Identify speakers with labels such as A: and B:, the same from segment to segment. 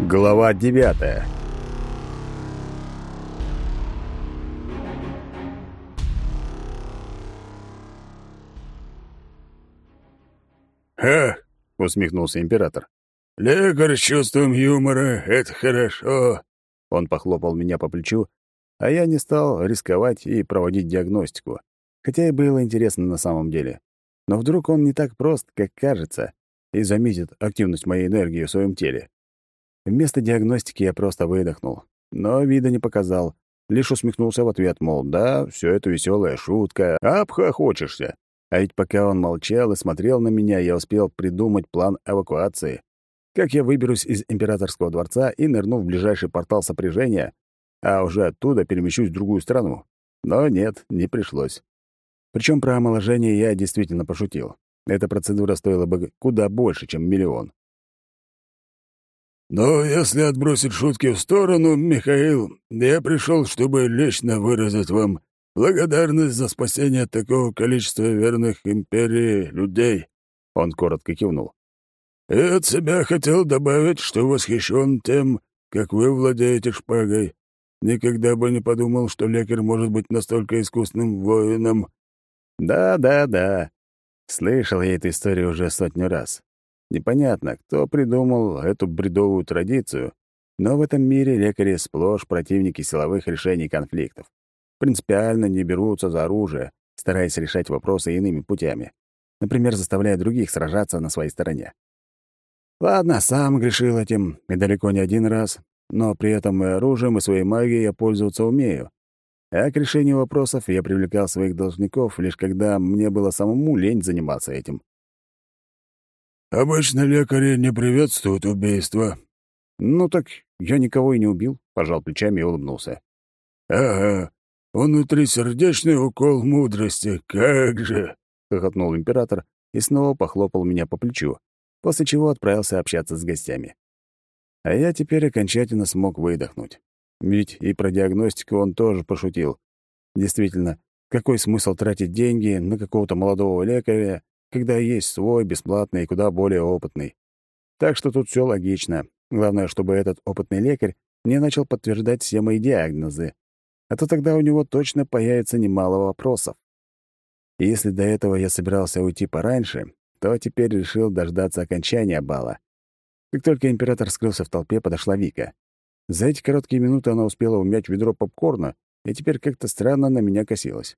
A: Глава девятая
B: «Ха!» — усмехнулся император. «Лекарь с чувством юмора — это хорошо!»
A: Он похлопал меня по плечу, а я не стал рисковать и проводить диагностику, хотя и было интересно на самом деле. Но вдруг он не так прост, как кажется, и заметит активность моей энергии в своем теле. Вместо диагностики я просто выдохнул, но вида не показал, лишь усмехнулся в ответ, мол, да, все это веселая шутка, обхохочешься. А ведь пока он молчал и смотрел на меня, я успел придумать план эвакуации. Как я выберусь из императорского дворца и нырну в ближайший портал сопряжения, а уже оттуда перемещусь в другую страну. Но нет, не пришлось. Причем про омоложение я действительно пошутил. Эта процедура стоила бы куда больше, чем миллион.
B: «Но если отбросить шутки в сторону, Михаил, я пришел, чтобы лично выразить вам благодарность за спасение такого количества верных империи людей», — он коротко кивнул. «И от себя хотел добавить, что восхищен тем, как вы владеете шпагой. Никогда бы не подумал, что лекарь может быть настолько искусным воином».
A: «Да, да, да. Слышал я эту историю уже сотню раз. Непонятно, кто придумал эту бредовую традицию, но в этом мире лекари сплошь противники силовых решений конфликтов. Принципиально не берутся за оружие, стараясь решать вопросы иными путями. Например, заставляя других сражаться на своей стороне. Ладно, сам грешил этим, и далеко не один раз, но при этом и оружием, и своей магией я пользоваться умею. А к решению вопросов я привлекал своих должников, лишь когда мне было самому лень заниматься этим.
B: «Обычно лекари не приветствуют убийства».
A: «Ну так я никого и не убил», — пожал плечами и улыбнулся.
B: «Ага, внутрисердечный укол мудрости, как же!» — хохотнул император и снова похлопал меня по плечу, после чего отправился общаться с гостями. А я теперь окончательно смог выдохнуть. Ведь и про диагностику он тоже пошутил. Действительно, какой смысл тратить деньги на какого-то молодого лекаря, когда есть свой, бесплатный и куда более опытный? Так что тут все логично. Главное, чтобы этот опытный лекарь не начал подтверждать все мои диагнозы. А то тогда у него точно появится немало вопросов. И если до этого я собирался уйти пораньше, то теперь решил дождаться окончания бала. Как только император скрылся в толпе, подошла Вика. За эти короткие минуты она успела умять ведро попкорна и теперь как-то странно на меня косилась.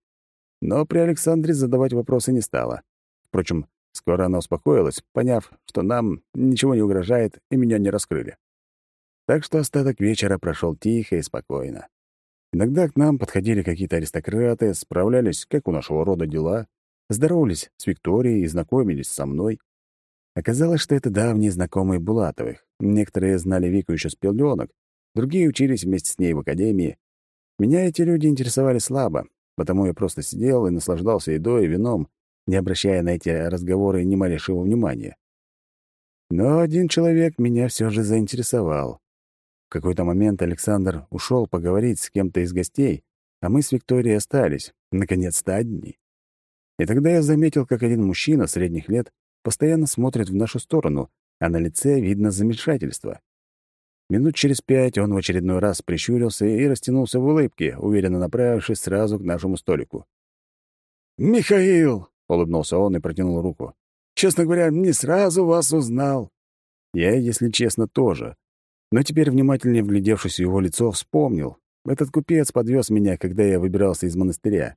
B: Но при Александре задавать вопросы не стала. Впрочем, скоро она успокоилась, поняв, что нам ничего не угрожает и меня не раскрыли. Так что остаток вечера прошел тихо и спокойно. Иногда к нам подходили какие-то аристократы, справлялись, как у нашего рода дела, здоровались с Викторией и знакомились со мной. Оказалось, что это давние знакомые Булатовых. Некоторые знали Вику еще с пеленок, Другие учились вместе с ней в академии. Меня эти люди интересовали слабо, потому я просто сидел и наслаждался едой и вином, не обращая на эти разговоры ни малейшего внимания. Но один человек меня все же заинтересовал. В какой-то момент Александр ушел поговорить с кем-то из гостей, а мы с Викторией остались, наконец-то одни. И тогда я заметил, как один мужчина средних лет постоянно смотрит в нашу сторону, а на лице видно замешательство. Минут через пять он в очередной раз прищурился и растянулся в улыбке, уверенно направившись сразу к нашему столику. «Михаил!» — улыбнулся он и протянул руку. «Честно говоря, не сразу вас узнал».
A: Я, если честно, тоже. Но теперь, внимательнее вглядевшись в его лицо, вспомнил. Этот купец подвез меня, когда я выбирался из монастыря.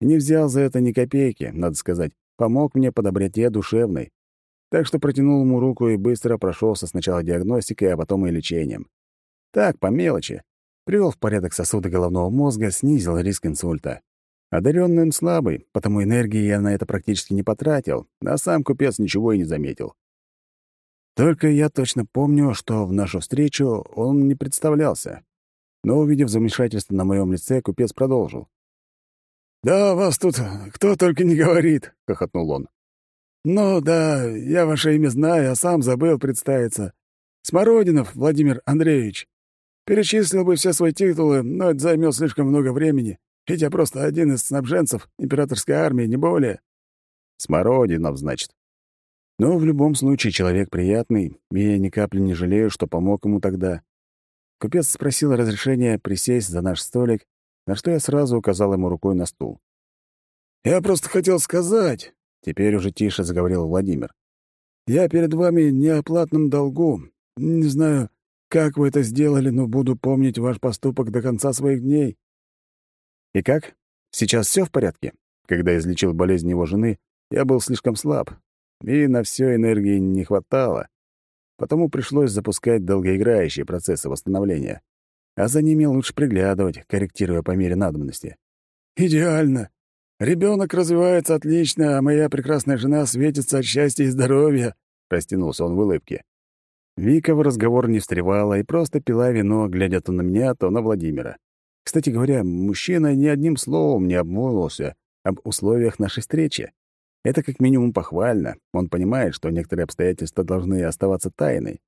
A: И не взял за это ни копейки, надо сказать. Помог мне по доброте душевной так что протянул ему руку и быстро прошелся сначала диагностикой, а потом и лечением. Так, по мелочи. Привел в порядок сосуды головного мозга, снизил риск инсульта. Одаренный он слабый, потому энергии я на это практически не потратил, а сам купец ничего и не заметил. Только я точно помню, что в нашу встречу он не представлялся. Но, увидев замешательство на моем лице, купец продолжил.
B: «Да, вас тут кто только не говорит», — хохотнул он. «Ну да, я ваше имя знаю, а сам забыл представиться. Смородинов Владимир Андреевич. Перечислил бы все свои титулы, но это займет слишком много времени, ведь я просто один из снабженцев императорской армии, не более».
A: «Смородинов, значит». Но в любом случае человек приятный, и я ни капли не жалею, что помог ему тогда. Купец спросил разрешения присесть за наш столик, на что я сразу указал ему рукой на стул.
B: «Я просто хотел сказать», — теперь уже тише заговорил Владимир. «Я перед вами неоплатном долгу. Не знаю, как вы это сделали, но буду помнить ваш поступок до конца своих дней».
A: «И как? Сейчас все в порядке?» Когда излечил болезнь его жены, я был слишком слаб, и на все энергии не хватало, потому пришлось запускать долгоиграющие процессы восстановления, а за ними лучше приглядывать, корректируя по мере надобности.
B: «Идеально! Ребенок развивается отлично, а моя прекрасная жена светится от счастья и здоровья!» — растянулся он в улыбке.
A: Вика в разговор не встревала и просто пила вино, глядя то на меня, то на Владимира. Кстати говоря, мужчина ни одним словом не обмолвился об условиях нашей встречи. Это как минимум похвально. Он понимает, что некоторые обстоятельства должны оставаться тайной.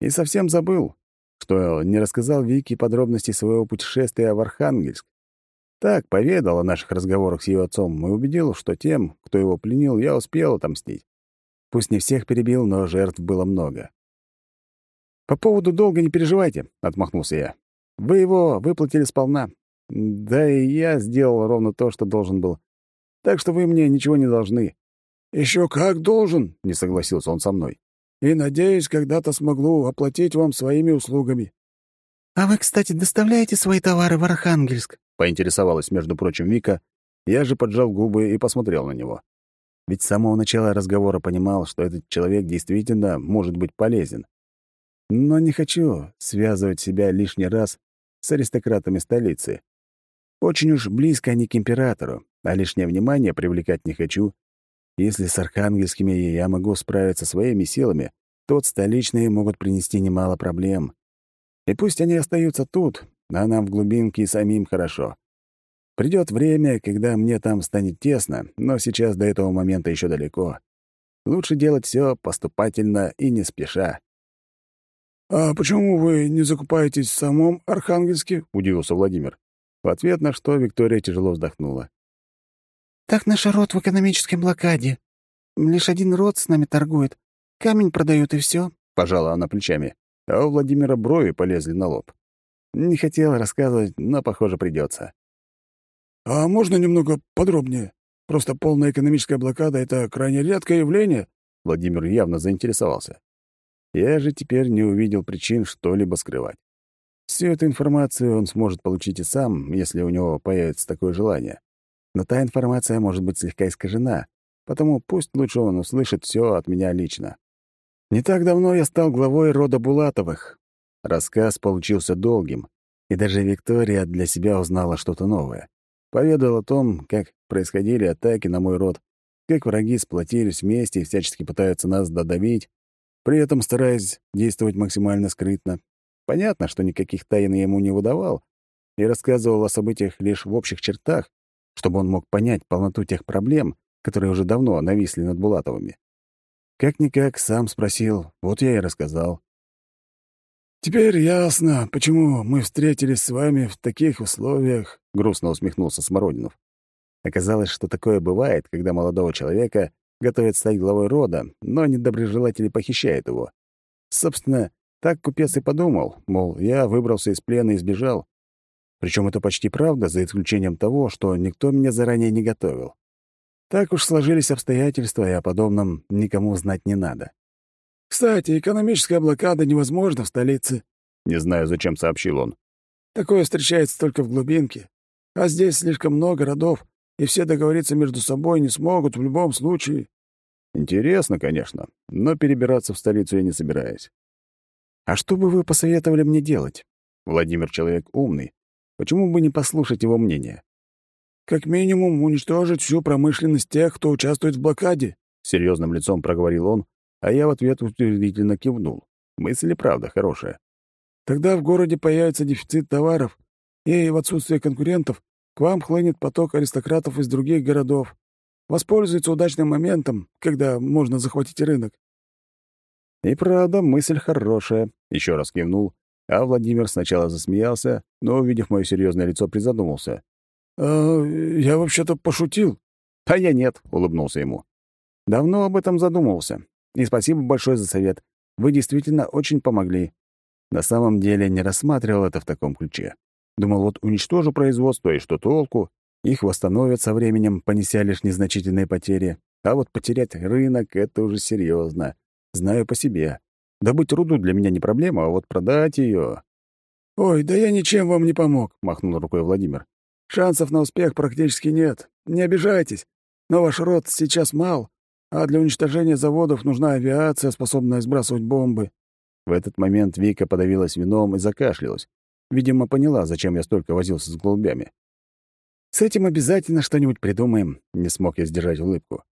A: И совсем забыл, что не рассказал Вике подробности своего путешествия в Архангельск. Так, поведал о наших разговорах с ее отцом и убедил, что тем, кто его пленил, я успел отомстить. Пусть не всех перебил, но жертв было много. «По поводу долга не переживайте», — отмахнулся я. «Вы его выплатили сполна. Да и я сделал ровно то, что должен был. Так что вы мне ничего не должны».
B: Еще как должен», — не согласился он со мной. «И, надеюсь, когда-то смогу оплатить вам своими услугами».
C: «А вы, кстати, доставляете свои товары в Архангельск?»
A: — поинтересовалась, между прочим, Вика. Я же поджал губы и посмотрел на него. Ведь с самого начала разговора понимал, что этот человек действительно может быть полезен. Но не хочу связывать себя лишний раз с аристократами столицы. Очень уж близко они к императору, а лишнее внимание привлекать не хочу. Если с архангельскими я могу справиться своими силами, то столичные могут принести немало проблем. И пусть они остаются тут, а нам в глубинке и самим хорошо. Придет время, когда мне там станет тесно, но сейчас до этого момента еще далеко. Лучше делать все поступательно и не спеша.
B: «А почему вы не закупаетесь в самом Архангельске?» — удивился Владимир.
A: В ответ на что Виктория тяжело вздохнула.
C: «Так наш род в экономической блокаде. Лишь один род с нами торгует. Камень продают, и все.
A: пожала она плечами. А у Владимира брови полезли на лоб. Не хотела рассказывать, но, похоже, придется.
B: «А можно немного подробнее? Просто полная экономическая блокада — это крайне редкое явление?»
A: Владимир явно заинтересовался. Я же теперь не увидел причин что-либо скрывать. Всю эту информацию он сможет получить и сам, если у него появится такое желание. Но та информация может быть слегка искажена, потому пусть лучше он услышит все от меня лично. Не так давно я стал главой рода Булатовых. Рассказ получился долгим, и даже Виктория для себя узнала что-то новое. Поведал о том, как происходили атаки на мой род, как враги сплотились вместе и всячески пытаются нас додавить, при этом стараясь действовать максимально скрытно. Понятно, что никаких тайн я ему не выдавал, и рассказывал о событиях лишь в общих чертах, чтобы он мог понять полноту тех проблем, которые уже давно нависли над Булатовыми. Как-никак сам спросил, вот я и рассказал.
B: «Теперь ясно, почему мы встретились с вами в таких условиях», — грустно усмехнулся Смородинов.
A: Оказалось, что такое бывает, когда молодого человека готовят стать главой рода, но недоброжелатели похищают его. Собственно, так купец и подумал, мол, я выбрался из плена и сбежал. Причем это почти правда, за исключением того, что никто меня заранее не готовил. Так уж сложились обстоятельства, и о подобном никому знать не надо.
B: «Кстати, экономическая блокада невозможна в столице», —
A: не знаю, зачем сообщил он.
B: «Такое встречается только в глубинке. А здесь слишком много родов, и все договориться между собой не смогут в любом случае».
A: Интересно, конечно, но перебираться в столицу я не собираюсь. А что бы вы посоветовали мне делать? Владимир человек умный, Почему бы не послушать его мнение?
B: «Как минимум уничтожить всю промышленность тех, кто участвует в блокаде», —
A: серьезным лицом проговорил он, а я в ответ утвердительно кивнул. Мысль и правда хорошая.
B: «Тогда в городе появится дефицит товаров, и в отсутствие конкурентов к вам хлынет поток аристократов из других городов. Воспользуется удачным моментом, когда можно захватить рынок».
A: «И правда, мысль хорошая», — еще раз кивнул, а Владимир сначала засмеялся, но, увидев мое серьезное лицо, призадумался.
B: «А, я вообще-то пошутил».
A: «А я нет», — улыбнулся ему. Давно об этом задумывался. И спасибо большое за совет. Вы действительно очень помогли. На самом деле не рассматривал это в таком ключе. Думал, вот уничтожу производство, и что толку? Их восстановят со временем, понеся лишь незначительные потери. А вот потерять рынок — это уже серьезно. Знаю по себе. Добыть руду для меня не проблема, а вот продать ее.
B: «Ой, да я ничем вам не помог», — махнул рукой Владимир. «Шансов на успех практически нет. Не обижайтесь, но ваш род сейчас мал, а для уничтожения заводов нужна авиация, способная сбрасывать бомбы».
A: В этот момент Вика подавилась вином и закашлялась. Видимо, поняла, зачем я столько возился с голубями. «С этим обязательно что-нибудь придумаем», — не смог я сдержать улыбку.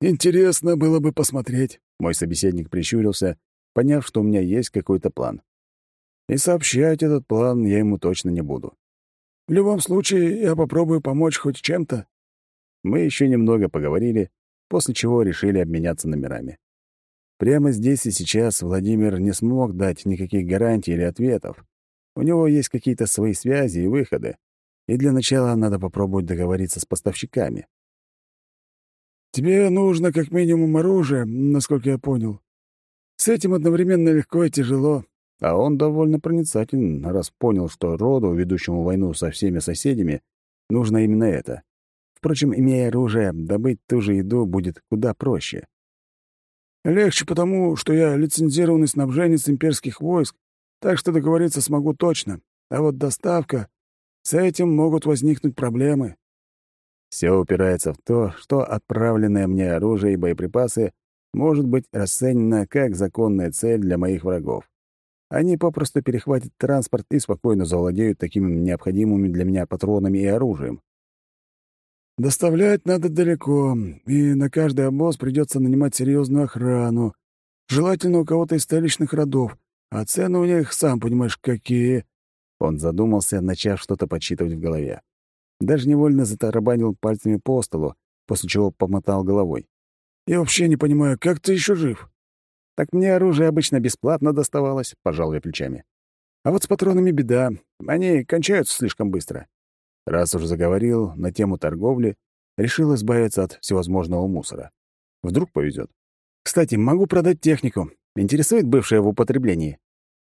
B: «Интересно было бы посмотреть», —
A: мой собеседник прищурился, поняв, что у меня есть какой-то план. И сообщать этот план я ему точно не буду.
B: «В любом случае, я попробую помочь хоть чем-то».
A: Мы еще немного поговорили, после чего решили обменяться номерами. Прямо здесь и сейчас Владимир не смог дать никаких гарантий или ответов. У него есть какие-то свои связи и выходы, и для начала надо попробовать договориться с поставщиками.
B: Тебе нужно как минимум оружие, насколько я понял. С этим одновременно легко и тяжело.
A: А он довольно проницателен, раз понял, что роду, ведущему войну со всеми соседями, нужно именно это. Впрочем, имея оружие, добыть ту же еду будет куда проще.
B: Легче потому, что я лицензированный снабженец имперских войск, так что договориться смогу точно. А вот доставка... С этим могут возникнуть проблемы.
A: Все упирается в то, что отправленное мне оружие и боеприпасы может быть расценено как законная цель для моих врагов. Они попросту перехватят транспорт и спокойно завладеют такими необходимыми для меня патронами и оружием.
B: Доставлять надо далеко, и на каждый обоз придется нанимать серьезную охрану. Желательно у кого-то из столичных родов, а цены у них, сам понимаешь, какие.
A: Он задумался, начав что-то подсчитывать в голове. Даже невольно затарабанил пальцами по столу, после чего помотал головой.
B: «Я вообще не понимаю, как ты еще жив?»
A: «Так мне оружие обычно бесплатно доставалось», — пожал я плечами. «А вот с патронами беда. Они кончаются слишком быстро. Раз уж заговорил на тему торговли, решил избавиться от всевозможного мусора. Вдруг повезет. Кстати, могу продать технику. Интересует бывшее в употреблении?»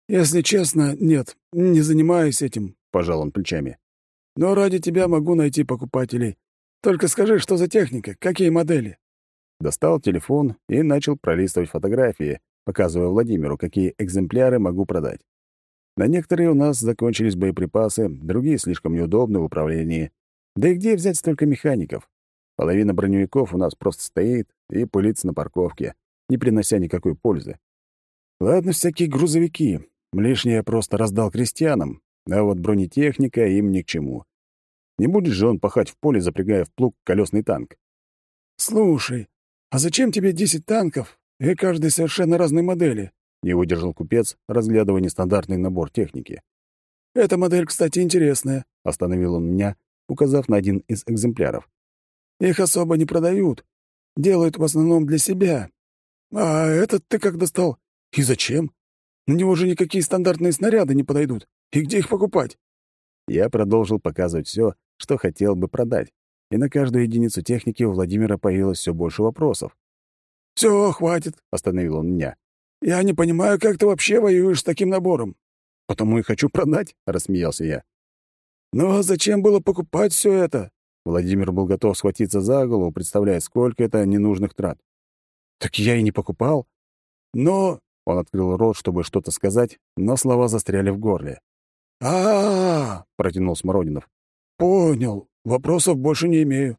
B: «Если честно, нет, не занимаюсь этим», — пожал он плечами. Но ради тебя могу найти покупателей. Только скажи, что за техника, какие модели?»
A: Достал телефон и начал пролистывать фотографии, показывая Владимиру, какие экземпляры могу продать. На некоторые у нас закончились боеприпасы, другие слишком неудобны в управлении. Да и где взять столько механиков? Половина броневиков у нас просто стоит и пылится на парковке, не принося никакой пользы. Ладно, всякие грузовики. Лишнее я просто раздал крестьянам, а вот бронетехника им ни к чему. Не будет же он пахать в поле, запрягая в плуг колесный танк.
B: «Слушай, а зачем тебе десять танков, и каждый совершенно разной модели?»
A: — не выдержал купец, разглядывая нестандартный набор техники.
B: «Эта модель, кстати, интересная», — остановил он меня, указав на один из экземпляров. «Их особо не продают. Делают в основном для себя. А этот ты как достал? И зачем? На него же никакие стандартные снаряды не подойдут. И где их покупать?»
A: Я продолжил показывать все, что хотел бы продать, и на каждую единицу техники у Владимира появилось все больше вопросов.
B: «Все, хватит», — остановил он меня. «Я не понимаю, как ты вообще воюешь с таким набором».
A: «Потому и хочу продать», — рассмеялся я.
B: «Ну а зачем было покупать все это?»
A: Владимир был готов схватиться за голову, представляя, сколько это ненужных трат. «Так я и не покупал».
B: «Но...»
A: — он открыл рот, чтобы что-то сказать, но слова застряли в горле.
B: а, протянул Смородинов. «Понял. Вопросов больше не имею».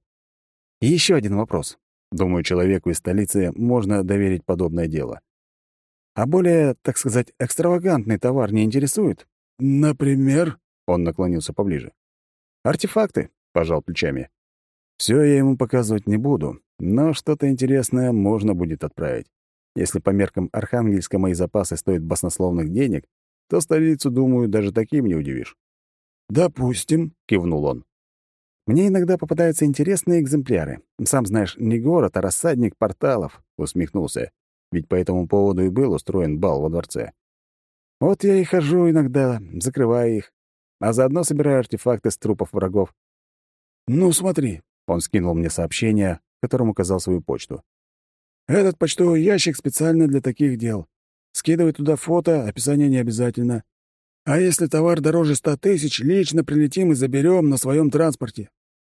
A: И еще один вопрос. Думаю, человеку из столицы можно доверить подобное дело. А более, так сказать, экстравагантный товар не интересует?
B: Например?
A: Он наклонился поближе. Артефакты, пожал плечами. Все я ему показывать не буду, но что-то интересное можно будет отправить. Если по меркам Архангельска мои запасы стоят баснословных денег, то столицу, думаю, даже таким не удивишь.
B: «Допустим», — кивнул он.
A: «Мне иногда попадаются интересные экземпляры. Сам знаешь, не город, а рассадник порталов», — усмехнулся. Ведь по этому поводу и был устроен бал во дворце. «Вот я и хожу иногда, закрываю их, а заодно собираю артефакты с трупов врагов».
B: «Ну, смотри», —
A: он скинул мне сообщение, которым указал свою почту.
B: Этот почтовый ящик специально для таких дел. Скидывай туда фото, описание не обязательно. А если товар дороже ста тысяч, лично прилетим и заберем на своем транспорте».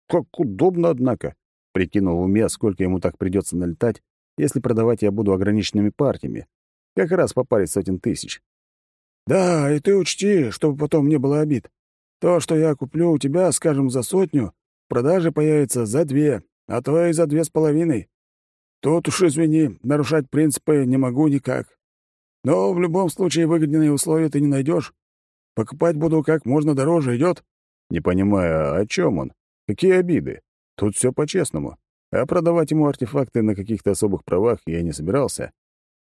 A: «Как удобно, однако!» — прикинул в уме, сколько ему так придется налетать, если продавать я буду ограниченными партиями. Как раз по паре сотен тысяч.
B: «Да, и ты учти, чтобы потом не было обид. То, что я куплю у тебя, скажем, за сотню, в продаже появится за две, а то и за две с половиной. Тут уж, извини, нарушать принципы не могу никак. Но в любом случае выгодные условия ты не найдешь. Покупать буду как можно дороже, идет.
A: Не понимаю, о чем он? Какие обиды? Тут все по-честному. А продавать ему артефакты на каких-то особых правах я не собирался.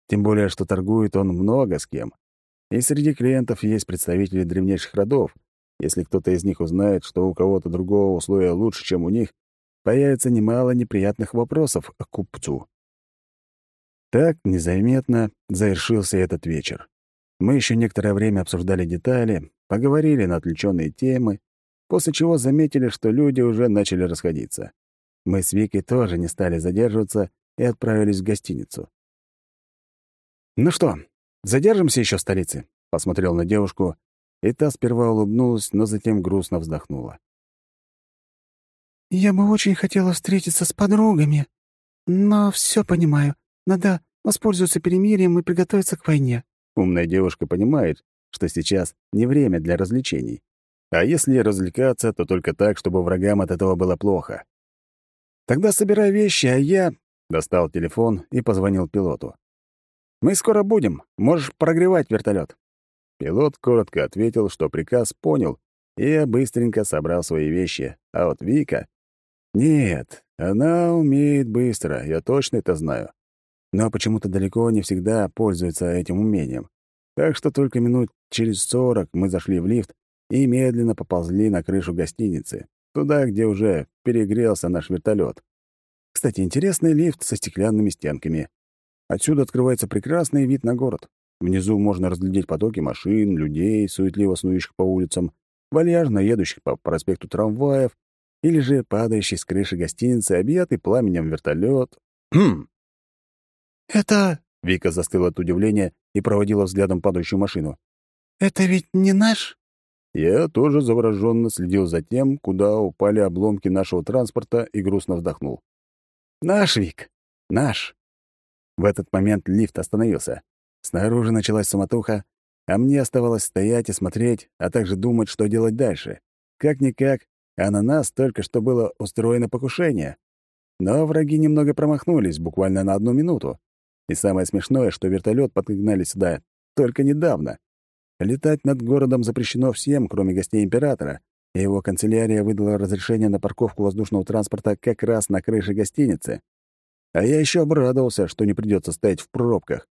A: Тем более, что торгует он много с кем. И среди клиентов есть представители древнейших родов. Если кто-то из них узнает, что у кого-то другого условия лучше, чем у них, появится немало неприятных вопросов к купцу. Так незаметно завершился этот вечер. Мы еще некоторое время обсуждали детали, поговорили на отвлеченные темы, после чего заметили, что люди уже начали расходиться. Мы с Викой тоже не стали задерживаться и отправились в гостиницу. «Ну что, задержимся еще в столице?» — посмотрел на девушку, и та сперва улыбнулась, но затем грустно вздохнула.
C: «Я бы очень хотела встретиться с подругами, но все понимаю. Надо воспользоваться перемирием и приготовиться к войне».
A: Умная девушка понимает, что сейчас не время для развлечений. А если развлекаться, то только так, чтобы врагам от этого было плохо. «Тогда собирай вещи, а я...» — достал телефон и позвонил пилоту. «Мы скоро будем. Можешь прогревать вертолет. Пилот коротко ответил, что приказ понял, и быстренько собрал свои вещи. А вот Вика... Нет, она умеет быстро, я точно это знаю. Но почему-то далеко не всегда пользуется этим умением. Так что только минут через сорок мы зашли в лифт и медленно поползли на крышу гостиницы, туда, где уже перегрелся наш вертолет. Кстати, интересный лифт со стеклянными стенками. Отсюда открывается прекрасный вид на город. Внизу можно разглядеть потоки машин, людей, суетливо снующих по улицам, вальяжно едущих по проспекту трамваев, или же падающий с крыши гостиницы, объятый пламенем вертолет. Хм.
C: «Это...»
A: — Вика застыла от удивления и проводила взглядом падающую машину.
C: «Это ведь не наш?»
A: Я тоже завороженно следил за тем, куда упали обломки нашего транспорта и грустно вздохнул. «Наш, Вик, наш!» В этот момент лифт остановился. Снаружи началась суматоха, а мне оставалось стоять и смотреть, а также думать, что делать дальше. Как-никак, а на нас только что было устроено покушение. Но враги немного промахнулись, буквально на одну минуту. И самое смешное, что вертолет подогнали сюда только недавно. Летать над городом запрещено всем, кроме гостей императора, и его канцелярия выдала разрешение на парковку воздушного транспорта как раз на крыше гостиницы. А я еще обрадовался, что не придется стоять в пробках.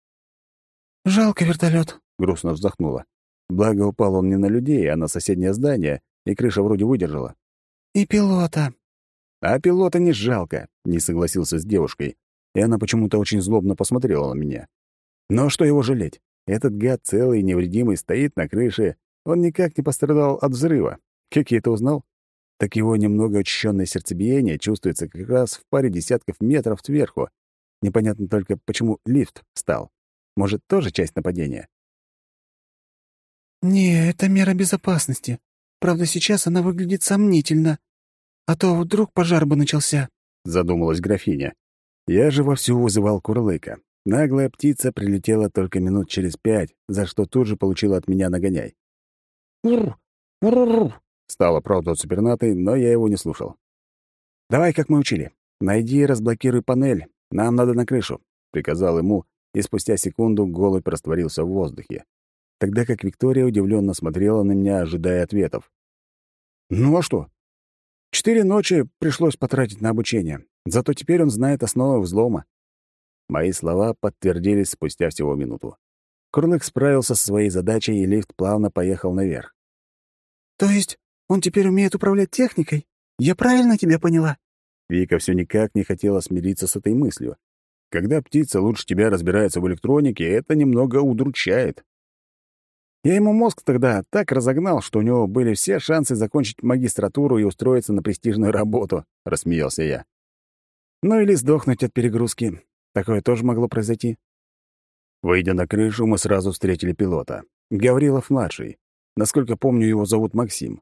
C: «Жалко вертолет,
A: грустно вздохнула. Благо, упал он не на людей, а на соседнее здание, и крыша вроде выдержала.
C: «И пилота».
A: «А пилота не жалко», — не согласился с девушкой, и она почему-то очень злобно посмотрела на меня. «Но что его жалеть? Этот гад целый и невредимый стоит на крыше, он никак не пострадал от взрыва. Как я это узнал? Так его немного учащенное сердцебиение чувствуется как раз в паре десятков метров сверху. Непонятно только, почему лифт встал. Может, тоже часть нападения?
C: «Не, это мера безопасности. Правда, сейчас она выглядит сомнительно. А то вдруг пожар бы начался», —
A: задумалась графиня. Я же вовсю вызывал Курлыка. Наглая птица прилетела только минут через пять, за что тут же получила от меня нагоняй.
C: «Ур! Ур-ур-ур!»
A: — стал оправдываться пернатый, но я его не слушал. «Давай, как мы учили. Найди и разблокируй панель. Нам надо на крышу», — приказал ему, и спустя секунду голубь растворился в воздухе, тогда как Виктория удивленно смотрела на меня, ожидая ответов. «Ну а что? Четыре ночи пришлось потратить на обучение, зато теперь он знает основы взлома». Мои слова подтвердились спустя всего минуту. Курлык справился со своей задачей, и лифт плавно поехал наверх.
C: «То есть он теперь умеет управлять техникой? Я правильно тебя поняла?»
A: Вика все никак не хотела смириться с этой мыслью. Когда птица лучше тебя разбирается в электронике, это немного удручает. Я ему мозг тогда так разогнал, что у него были все шансы закончить магистратуру и устроиться на престижную работу, — рассмеялся я. Ну или сдохнуть от перегрузки. Такое тоже могло произойти. Выйдя на крышу, мы сразу встретили пилота. Гаврилов-младший. Насколько помню, его зовут Максим.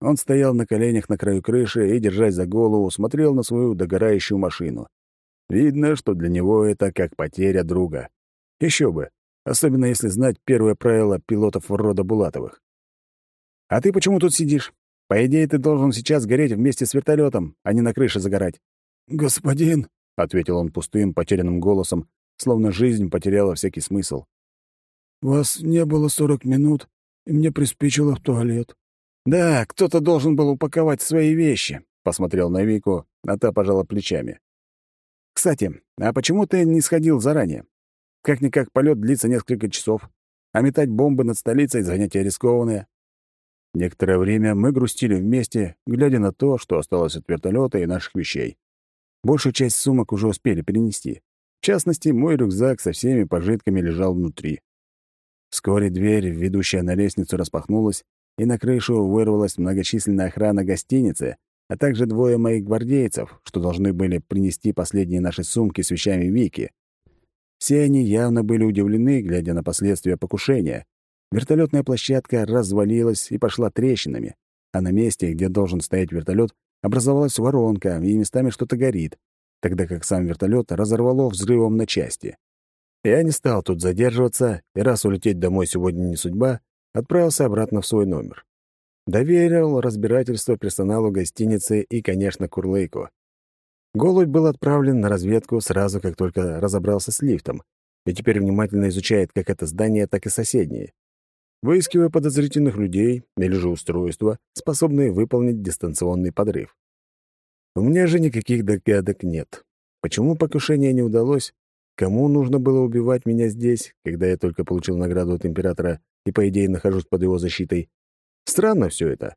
A: Он стоял на коленях на краю крыши и, держась за голову, смотрел на свою догорающую машину. Видно, что для него это как потеря друга. Еще бы, особенно если знать первое правило пилотов рода Булатовых. «А ты почему тут сидишь? По идее, ты должен сейчас гореть вместе с вертолетом, а не на крыше загорать».
B: «Господин», — ответил он пустым, потерянным голосом, словно жизнь потеряла всякий смысл. «Вас не было сорок минут, и мне приспичило в туалет».
A: «Да, кто-то должен был упаковать свои вещи», — посмотрел на Вику, а та пожала плечами. «Кстати, а почему ты не сходил заранее? Как-никак полет длится несколько часов, а метать бомбы над столицей — занятие рискованное». Некоторое время мы грустили вместе, глядя на то, что осталось от вертолета и наших вещей. Большую часть сумок уже успели перенести. В частности, мой рюкзак со всеми пожитками лежал внутри. Вскоре дверь, ведущая на лестницу, распахнулась, и на крышу вырвалась многочисленная охрана гостиницы, а также двое моих гвардейцев, что должны были принести последние наши сумки с вещами Вики. Все они явно были удивлены, глядя на последствия покушения. Вертолетная площадка развалилась и пошла трещинами, а на месте, где должен стоять вертолет, образовалась воронка, и местами что-то горит, тогда как сам вертолет разорвало взрывом на части. Я не стал тут задерживаться, и раз улететь домой сегодня не судьба, отправился обратно в свой номер. Доверил разбирательство персоналу гостиницы и, конечно, Курлейку. Голубь был отправлен на разведку сразу, как только разобрался с лифтом, и теперь внимательно изучает как это здание, так и соседние. Выискивая подозрительных людей или же устройства, способные выполнить дистанционный подрыв. У меня же никаких догадок нет. Почему покушение не удалось? Кому нужно было убивать меня здесь, когда я только получил награду от императора и, по идее, нахожусь под его защитой. Странно все это.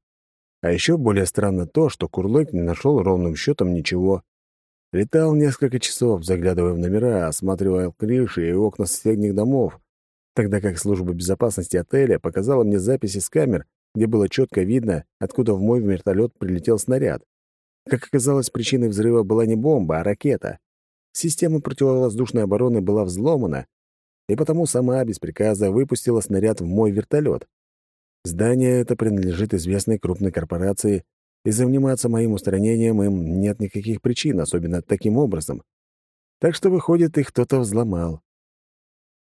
A: А еще более странно то, что Курлык не нашел ровным счетом ничего. Летал несколько часов, заглядывая в номера, осматривая крыши и окна соседних домов, тогда как служба безопасности отеля показала мне записи с камер, где было четко видно, откуда в мой вертолет прилетел снаряд. Как оказалось, причиной взрыва была не бомба, а ракета. Система противовоздушной обороны была взломана, и потому сама без приказа выпустила снаряд в мой вертолет. Здание это принадлежит известной крупной корпорации, и заниматься моим устранением им нет никаких причин, особенно таким образом. Так что, выходит, их кто-то взломал.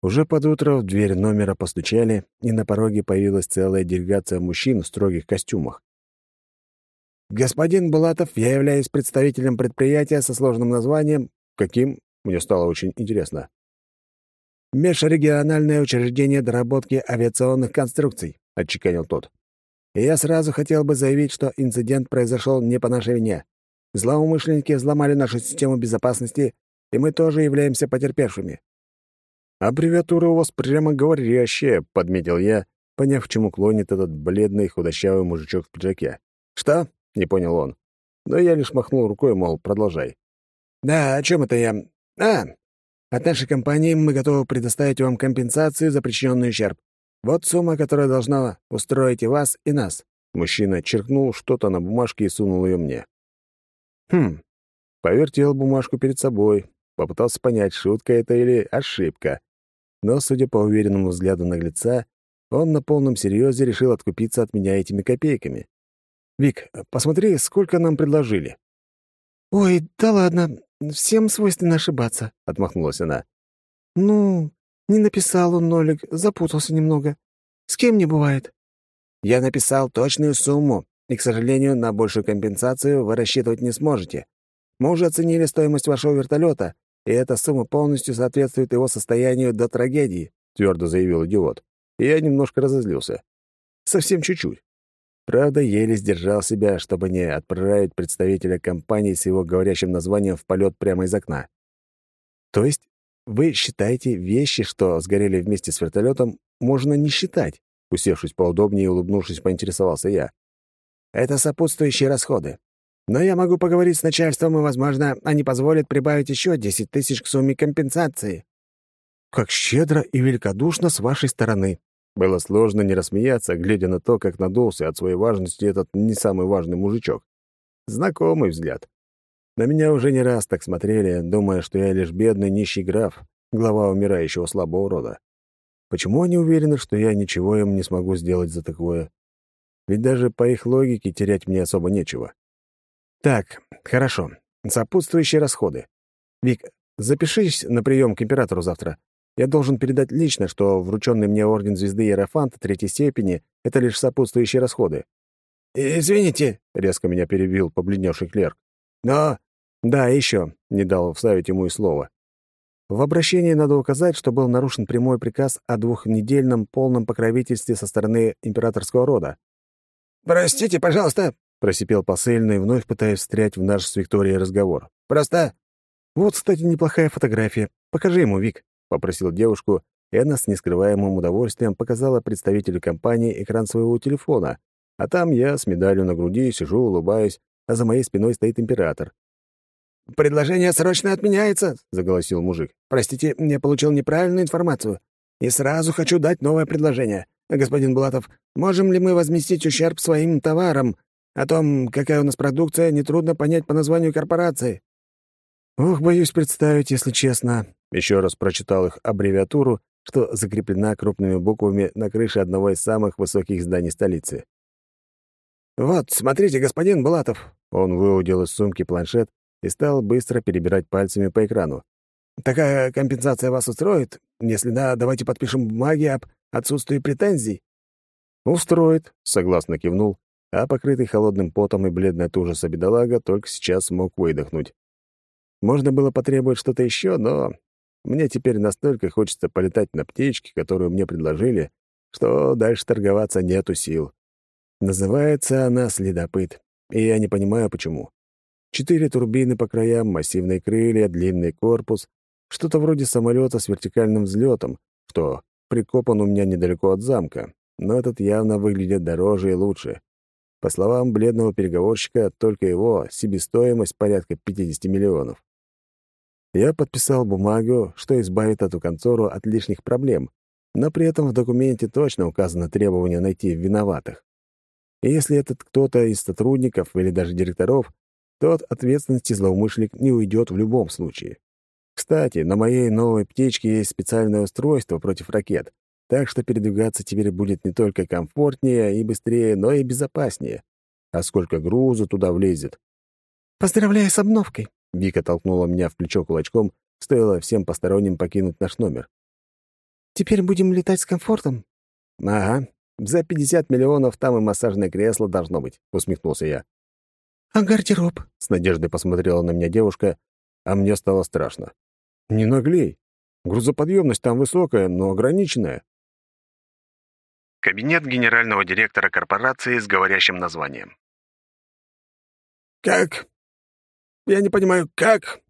A: Уже под утро в дверь номера постучали, и на пороге появилась целая делегация мужчин в строгих костюмах. «Господин Булатов, я являюсь представителем предприятия со сложным названием. Каким? Мне стало очень интересно. «Межрегиональное учреждение доработки авиационных конструкций», — отчеканил тот. «И я сразу хотел бы заявить, что инцидент произошел не по нашей вине. Злоумышленники взломали нашу систему безопасности, и мы тоже являемся потерпевшими». «Аббревиатура у вас прямо говорящая», — подметил я, поняв, к чему клонит этот бледный худощавый мужичок в пиджаке. «Что?» — не понял он. Но я лишь махнул рукой, мол, продолжай. «Да, о чем это я? А, от нашей компании мы готовы предоставить вам компенсацию за причиненный ущерб. Вот сумма, которая должна устроить и вас, и нас». Мужчина черкнул что-то на бумажке и сунул ее мне. «Хм». Повертел бумажку перед собой, попытался понять, шутка это или ошибка. Но, судя по уверенному взгляду наглеца, он на полном серьезе решил откупиться от меня этими копейками. «Вик, посмотри, сколько нам предложили».
C: «Ой, да ладно, всем свойственно ошибаться», — отмахнулась она. «Ну, не написал он нолик, запутался немного. С кем не бывает?»
D: «Я написал точную сумму, и, к сожалению, на большую компенсацию вы рассчитывать не сможете. Мы уже оценили стоимость вашего вертолета, и эта сумма полностью соответствует его состоянию до трагедии», —
A: твердо заявил идиот. И я немножко разозлился. Совсем чуть-чуть. Правда, еле сдержал себя, чтобы не отправить представителя компании с его говорящим названием в полет прямо из окна. То есть вы считаете вещи, что сгорели вместе с вертолетом, можно не считать? Усевшись поудобнее и улыбнувшись, поинтересовался я.
D: Это сопутствующие расходы. Но я могу поговорить с начальством, и, возможно, они позволят прибавить еще 10 тысяч к сумме компенсации.
A: Как щедро и великодушно с вашей стороны, было сложно не рассмеяться, глядя на то, как надулся от своей важности этот не самый важный мужичок. Знакомый взгляд. На меня уже не раз так смотрели, думая, что я лишь бедный нищий граф, глава умирающего слабого рода. Почему они уверены, что я ничего им не смогу сделать за такое? Ведь даже по их логике терять мне особо нечего. Так, хорошо. Сопутствующие расходы. Вик, запишись на прием к императору завтра. Я должен передать лично, что врученный мне орден звезды Иерофанта третьей степени — это лишь сопутствующие расходы.
D: «Извините», — резко меня перебил побледневший клерк. «Но...»
A: «Да, еще», — не дал вставить ему и слово. В обращении надо указать, что был нарушен прямой приказ о двухнедельном полном покровительстве со стороны императорского рода.
D: «Простите, пожалуйста», —
A: просипел посыльный, вновь пытаясь встрять в наш с Викторией разговор.
D: «Просто...»
A: «Вот, кстати, неплохая фотография. Покажи ему, Вик», — попросил девушку, и она с нескрываемым удовольствием показала представителю компании экран своего телефона, а там я с медалью на груди сижу, улыбаюсь, а за моей спиной стоит император.
D: «Предложение срочно отменяется», — заголосил мужик. «Простите, я получил неправильную информацию. И сразу хочу дать новое предложение. Господин Булатов, можем ли мы возместить ущерб своим товарам? О том, какая у нас продукция, нетрудно понять по названию корпорации».
A: «Ох, боюсь представить, если честно». Еще раз прочитал их аббревиатуру, что закреплена крупными буквами на крыше одного из самых высоких зданий столицы.
D: «Вот, смотрите, господин Булатов».
A: Он выудил из сумки планшет и стал быстро перебирать пальцами по экрану.
D: «Такая компенсация вас устроит? Если да, давайте подпишем бумаги об отсутствии претензий».
A: «Устроит», — согласно кивнул, а покрытый холодным потом и бледный от ужаса бедолага только сейчас смог выдохнуть. Можно было потребовать что-то еще, но мне теперь настолько хочется полетать на птичке, которую мне предложили, что дальше торговаться нету сил. Называется она «Следопыт», и я не понимаю, почему. Четыре турбины по краям, массивные крылья, длинный корпус, что-то вроде самолета с вертикальным взлетом, что прикопан у меня недалеко от замка, но этот явно выглядит дороже и лучше. По словам бледного переговорщика, только его себестоимость порядка 50 миллионов. Я подписал бумагу, что избавит эту контору от лишних проблем, но при этом в документе точно указано требование найти виноватых. И если этот кто-то из сотрудников или даже директоров то от ответственности злоумышленник не уйдет в любом случае. Кстати, на моей новой птичке есть специальное устройство против ракет, так что передвигаться теперь будет не только комфортнее и быстрее, но и безопаснее. А сколько груза туда влезет?
C: «Поздравляю с обновкой!»
A: Вика толкнула меня в плечо кулачком, стоило всем посторонним покинуть наш номер.
C: «Теперь будем летать с комфортом?»
A: «Ага, за 50 миллионов там и массажное кресло должно быть», — усмехнулся я.
C: «А гардероб?»
A: — с надеждой посмотрела на меня девушка, а мне стало страшно. «Не наглей. Грузоподъемность там высокая, но ограниченная».
E: Кабинет генерального директора корпорации с говорящим названием.
D: «Как? Я не понимаю, как?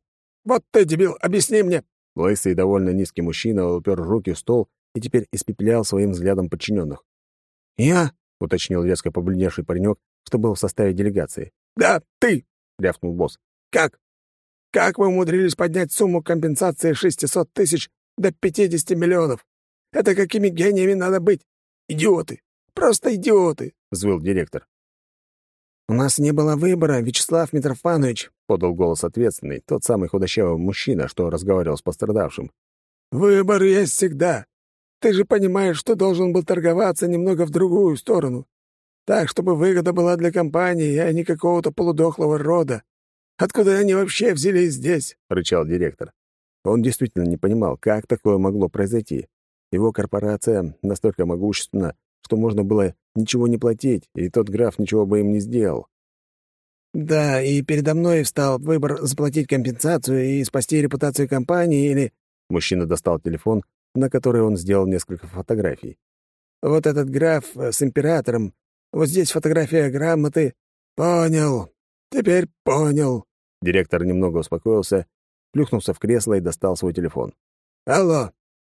D: Вот ты, дебил, объясни мне!»
A: Лысый довольно низкий мужчина упер руки в стол и теперь испепелял своим взглядом подчиненных.
D: «Я?»
A: — уточнил резко побледневший паренек, что был в составе делегации.
D: «Да, ты!»
A: — рявкнул босс.
D: «Как? Как вы умудрились поднять сумму компенсации 600 тысяч до 50 миллионов? Это какими гениями надо быть? Идиоты! Просто идиоты!» — взвыл директор.
C: «У нас не было выбора, Вячеслав Митрофанович», —
A: подал голос ответственный, тот самый худощавый мужчина, что разговаривал с пострадавшим.
D: «Выбор есть всегда. Ты же понимаешь, что должен был торговаться немного в другую сторону так, чтобы выгода была для компании, а не какого-то полудохлого рода. Откуда они вообще взялись здесь?» — рычал директор.
A: Он действительно не понимал, как такое могло произойти. Его корпорация настолько могущественна, что можно было ничего не платить, и тот граф ничего бы им не сделал.
C: «Да, и передо мной встал выбор заплатить компенсацию и спасти репутацию компании или...»
A: Мужчина достал телефон, на который он сделал несколько фотографий.
C: «Вот этот граф с императором вот здесь фотография грамоты».
D: «Понял. Теперь понял».
A: Директор немного успокоился, плюхнулся в кресло и достал свой телефон.
D: «Алло.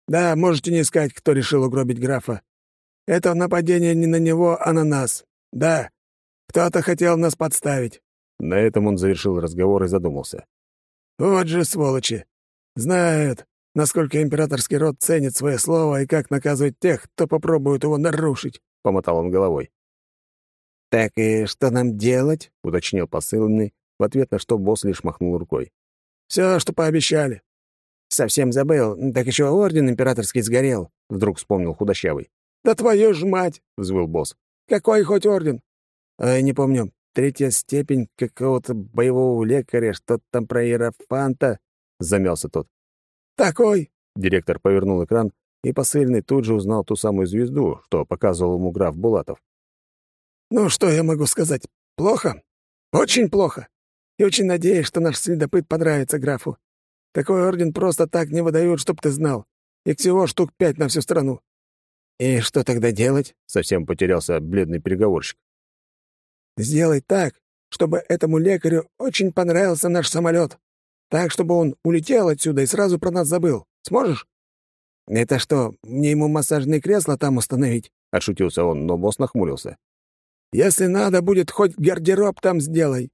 D: Да, можете не искать, кто решил угробить графа. Это нападение не на него, а на нас. Да, кто-то хотел нас подставить».
A: На этом он завершил разговор и задумался.
D: «Вот же сволочи. Знают, насколько императорский род ценит свое слово и как наказывать тех, кто попробует его нарушить», — помотал он головой.
C: «Так и что нам делать?»
A: — уточнил посыльный, в ответ на что босс лишь махнул рукой.
D: Все, что пообещали».
C: «Совсем забыл. Так еще орден императорский сгорел», — вдруг вспомнил худощавый.
D: «Да твою ж мать!»
A: — взвыл босс.
D: «Какой хоть орден?»
C: «Ай, не помню. Третья степень какого-то боевого лекаря, что-то там про иерофанта», — замялся тот.
D: «Такой!»
A: — директор повернул экран, и посыльный тут же узнал ту самую звезду, что показывал ему граф Булатов.
D: «Ну, что я могу сказать? Плохо? Очень плохо. И очень надеюсь, что наш следопыт понравится графу. Такой орден просто так не выдают, чтоб ты знал. Их всего штук пять на всю страну.
C: «И что тогда делать?»
A: — совсем потерялся бледный переговорщик.
D: «Сделай так, чтобы этому лекарю очень понравился наш самолет. Так, чтобы он улетел отсюда и сразу про нас забыл. Сможешь?»
C: «Это что, мне ему массажные кресла там установить?»
A: — отшутился он, но босс нахмурился.
D: «Если надо будет, хоть гардероб там сделай.